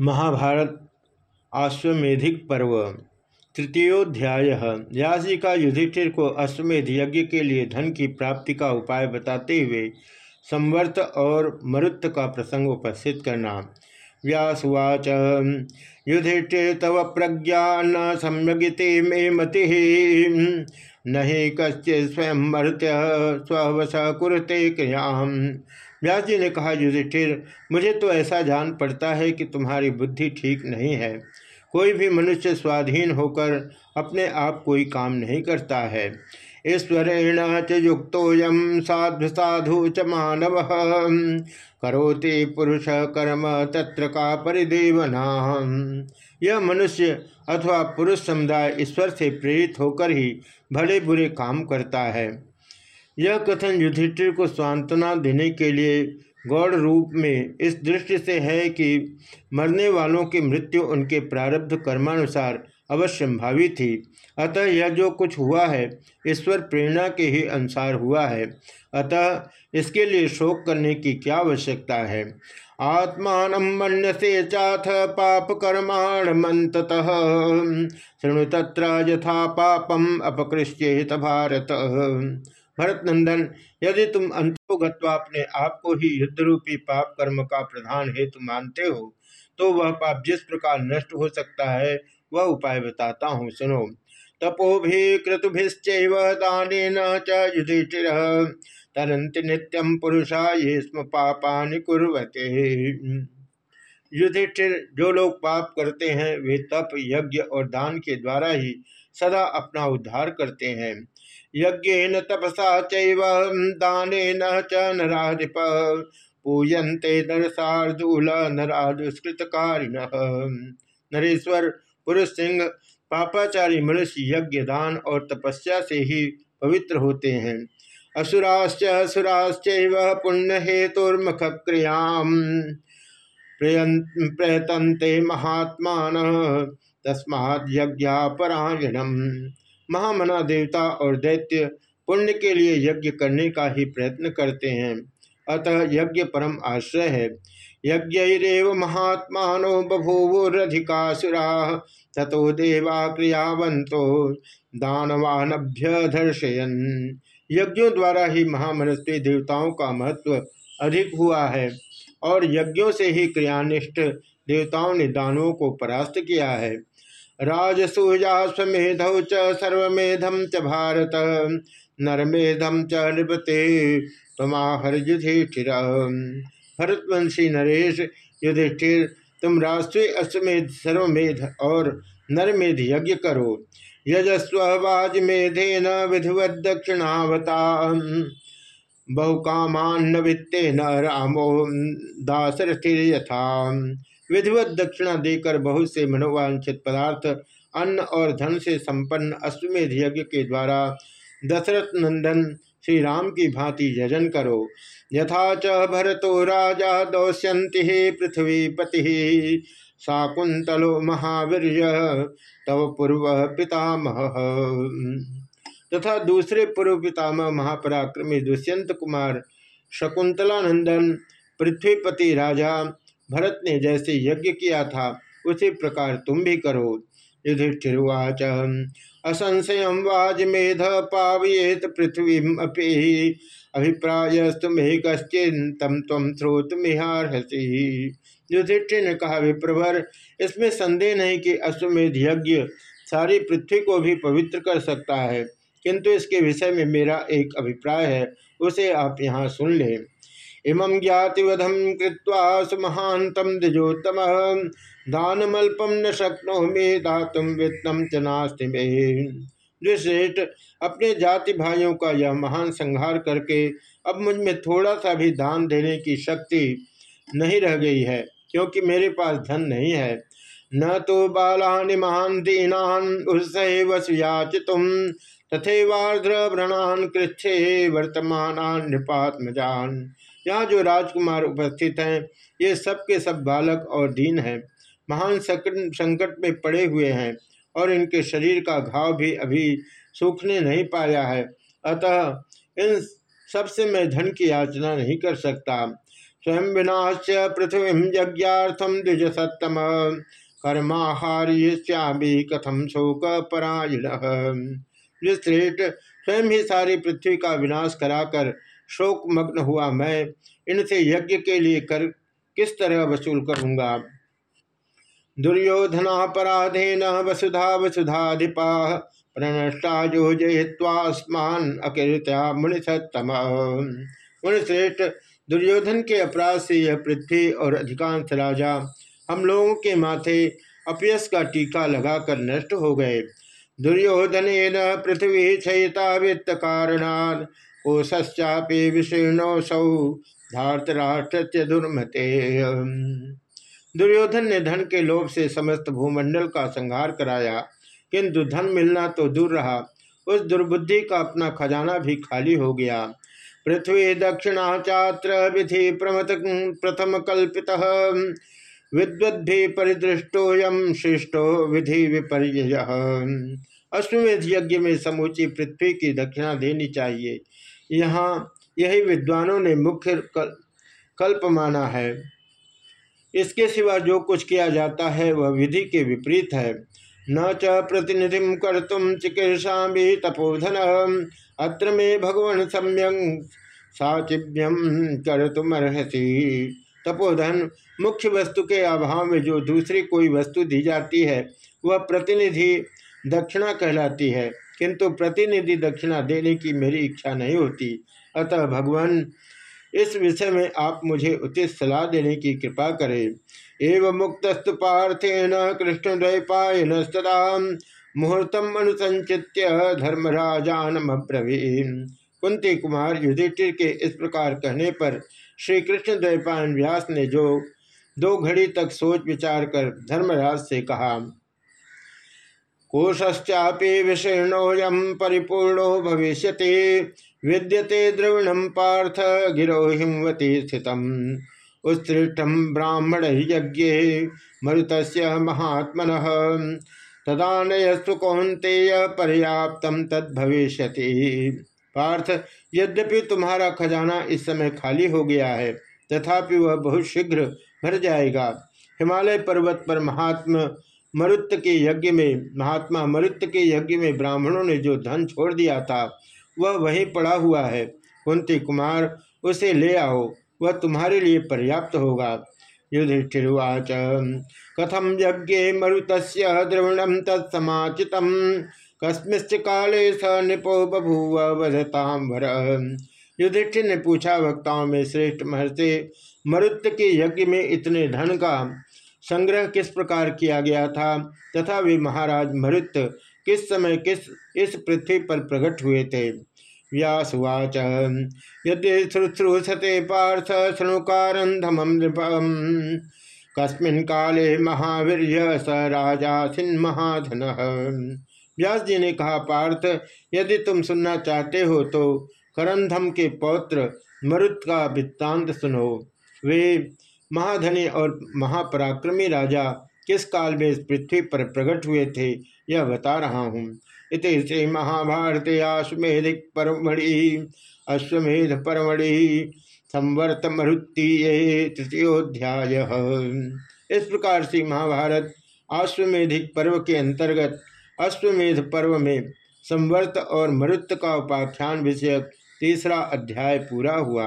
महाभारत आश्वेधिक पर्व। तृतीयोध्याय। व्यास का युधिष्ठिर को अश्वमेध यज्ञ के लिए धन की प्राप्ति का उपाय बताते हुए संवर्त और मरुत का प्रसंग उपस्थित करना। व्यासुवाच, युधिष्ठिर, तव प्रज्ञा न सम्यगिते मे मति। नहीं कश्चि स्वयं मर्त्य, स्ववश कुरते क्रियाम। व्यास जी ने कहा, युधिष्ठिर, मुझे तो ऐसा जान पड़ता है कि तुम्हारी बुद्धि ठीक नहीं है। कोई भी मनुष्य स्वाधीन होकर अपने आप कोई काम नहीं करता है। ईश्वरेण च साधु साधु च मानव। करोति पुरुष कर्म तत्र का परिदेवना। यह मनुष्य अथवा पुरुष समुदाय ईश्वर से प्रेरित होकर ही भले बुरे काम करता है। यह कथन युधिष्ठिर को सांत्वना देने के लिए गौड़ रूप में इस दृष्टि से है कि मरने वालों की मृत्यु उनके प्रारब्ध कर्मानुसार अवश्य भावी थी। अतः यह जो कुछ हुआ है, ईश्वर प्रेरणा के ही अनुसार हुआ है। अतः इसके लिए शोक करने की क्या आवश्यकता है? आत्मान मन से चाथ पाप कर्माण मंत शृणु तत्र यथा पापम अपकृष्येत भारत। भरत नंदन यदि तुम अंतोगत्वा अपने आप को ही युद्ध रूपी पाप कर्म का प्रधान हेतु मानते हो तो वह पाप जिस प्रकार नष्ट हो सकता है, वह उपाय बताता हूँ, सुनो। तपो भी क्रतुभिश्चैव दान च युधिष्ठिर तरंति नित्यम पुरुषा ये स्म पापानि कुर्वते। युधिष्ठिर जो लोग पाप करते हैं, वे तप, यज्ञ और दान के द्वारा ही सदा अपना उद्धार करते हैं। यज्ञ तपसा चान च नाधिप पूजन्ते नरसार्दूल नराजुष्कृतकारिण नरेश्वर, पुरुष सिंह, पापाचारी मनुष्य यज्ञ दान और तपस्या से ही पवित्र होते हैं। असुराश्च असुराश्च पुण्य हेतुर्मुख क्रियाम प्रयतंते महात्मा तस्मात् यज्ञापरायणम। महामना देवता और दैत्य पुण्य के लिए यज्ञ करने का ही प्रयत्न करते हैं। अतः यज्ञ परम आश्रय है। यज्ञरव महात्मा बभूवुरधिकासुरा तथो देवा क्रियावंतो दानवानभ्य दर्शयन। यज्ञों द्वारा ही महामनस्वी देवताओं का महत्व अधिक हुआ है और यज्ञों से ही क्रियानिष्ठ देवताओं ने दानवों को परास्त किया है। राजसूयाश्वेधौ च सर्वेधम च भारत नरमेधम च नृपते तमाहर भरतवंशी नरेश युधिष्ठिर, तुम राष्ट्रीय अश्वमेध, सर्वमेध और नरमेध यज्ञ करो। यजस्व वाजमेधेन विधिवत दक्षिणावता बहुकामान वित्ते न रामो दासरथिर यथा विधिवत दक्षिणा देकर बहुत से मनोवांछित पदार्थ, अन्न और धन से संपन्न अश्वमेध यज्ञ के द्वारा दशरथ नंदन श्री राम की भांति यजन करो। यथा च भरतो राजा दौश्यंति पृथ्वी पति शाकुंतलो महावीर तव पूर्व पितामह। तथा दूसरे पूर्व पितामह महापराक्रमी दुष्यंत कुमार शकुंतलानंदन पृथ्वीपति राजा भरत ने जैसे यज्ञ किया था, उसी प्रकार तुम भी करो। युधिष्ठिर्वाच, असंशय वाजमेध पावयेत पृथ्वी अपि। अभिप्रायस्तुमे कश्चिंतम तम श्रोतमिहारहसी। युधिष्ठिर ने कहा, विप्रभर, इसमें संदेह नहीं कि अश्वमेध यज्ञ सारी पृथ्वी को भी पवित्र कर सकता है, किंतु इसके विषय में मेरा एक अभिप्राय है, उसे आप यहाँ सुन लें। इमं ज्ञातिवधम कृत्वा सुमहांतम द्विजोत्तम। दानमल्पम न शक्नो मे दातुम वित्तम च नास्ति में। श्रेष्ठ अपने जाति भाइयों का यह महान संहार करके अब मुझमें थोड़ा सा भी दान देने की शक्ति नहीं रह गई है, क्योंकि मेरे पास धन नहीं है। न तो बालानि महान दीनान वसुयाचितुम तथेवार्ध्र व्रणान कृच्छे वर्तमान नृपात्मजान। यहाँ जो राजकुमार उपस्थित हैं, ये सब के सब बालक और दीन हैं। महान संकट में पड़े हुए हैं और इनके शरीर का घाव भी अभी सूखने नहीं पाया है। अतः इन सबसे मैं धन की याचना नहीं कर सकता। स्वयं विनाश पृथ्वी यज्ञार्थम द्विज सत्तम कर्माहार्यश्यामी कथम शोक परायण स्वयं ही सारी पृथ्वी का विनाश कराकर शोक मग्न हुआ मैं इनसे यज्ञ के लिए कर किस तरह वसूल करूँगा? दुर्योधनापराधेन वसुधा वसुधाधिपा प्रणष्टा जो जयत्वास्मान अकृत्या मुनिसत्तम। मुनिश्रेष्ठ, दुर्योधन के अपराध से यह पृथ्वी और अधिकांश राजा हम लोगों के माथे अपयस का टीका लगाकर नष्ट हो गए। दुर्योधन पृथ्वी क्षयता वित्त कारणाद कोशापे विशीर्णो सौ धार्तराष्ट्र दुर्मते दुर्योधन ने धन के लोभ से समस्त भूमंडल का संहार कराया, किंतु धन मिलना तो दूर रहा। उस दुर्बुद्धि का अपना खजाना भी खाली हो गया। पृथ्वी दक्षिणा चात्र विधि प्रमत प्रथम कल्पित। विद्वद्भि परिदृष्टोयम श्रेष्ठो विधि विपर्य अश्वमेध यज्ञ में समूची पृथ्वी की दक्षिणा देनी चाहिए। यहाँ यही विद्वानों ने मुख्य कल्प माना है। इसके सिवा जो कुछ किया जाता है, वह विधि के विपरीत है। न च प्रतिनिधि कर तुम चिकित्सा भी तपोधन अत्र में भगवान सम्यक साचिव्यम कर तुम अर्हसी तपोधन मुख्य वस्तु के अभाव में जो दूसरी कोई वस्तु दी जाती है, वह प्रतिनिधि दक्षिणा कहलाती है, किंतु प्रतिनिधि दक्षिणा देने की मेरी इच्छा नहीं होती। अतः भगवान, इस विषय में आप मुझे उचित सलाह देने की कृपा करें। एवं मुक्तस्तु पार्थेन कृष्ण द्वैपायन सदा मुहूर्तम अनुसंचित्य धर्मराजान अब्रवीन कुंती कुमार युधिष्ठिर के इस प्रकार कहने पर श्री कृष्ण द्वैपायन व्यास ने जो दो घड़ी तक सोच विचार कर धर्मराज से कहा कोशश्चापि विशीर्णोयम परिपूर्णो भविष्य विद्यते द्रविणम पार्थ गिरो स्थित उत्सृष्टम ब्राह्मण यज्ञ मरुत महात्मन। तदानयस्तु कौंतेय पर्याप्त तद्भविष्य पार्थ, यद्यपि तुम्हारा खजाना इस समय खाली हो गया है, तथापि वह बहुत शीघ्र भर जाएगा। हिमालय पर्वत पर महात्मा मरुत्त के यज्ञ में, महात्मा मरुत्त के यज्ञ में ब्राह्मणों ने जो धन छोड़ दिया था, वह वहीं पड़ा हुआ है। कुंती कुमार, उसे ले आओ, वह तुम्हारे लिए पर्याप्त होगा। युधिष्ठिर्वाच कथम यज्ञ मरुत द्रवणम तत्समाचित, कस्मिश्च काले स निपो बभूव वधताम भर युधिष्ठिर ने पूछा, वक्ताओं में श्रेष्ठ महर्षि, मरुत के यज्ञ में इतने धन का संग्रह किस प्रकार किया गया था, तथा वे महाराज मरुत किस समय किस, इस पृथ्वी पर प्रकट हुए थे? व्यासुवाच यदि शुश्रूषते पार्थ शृणुकारंधम नृपम कस्मिन काले महावीर स राजा सिन महाधन। व्यास जी ने कहा, पार्थ, यदि तुम सुनना चाहते हो तो करंधम के पौत्र मरुत का वृत्तांत सुनो। वे महाधनी और महापराक्रमी राजा किस काल में इस पृथ्वी पर प्रकट हुए थे, यह बता रहा हूँ। इत श्री महाभारत अश्वमेधिक परमढ़ि, अश्वमेध परमढ़ि संवर्त मरुति तृतीयोध्याय इस प्रकार से महाभारत अश्वमेधिक पर्व के अंतर्गत अश्वमेध पर्व में संवर्त और मरुत का उपाख्यान विषयक तीसरा अध्याय पूरा हुआ।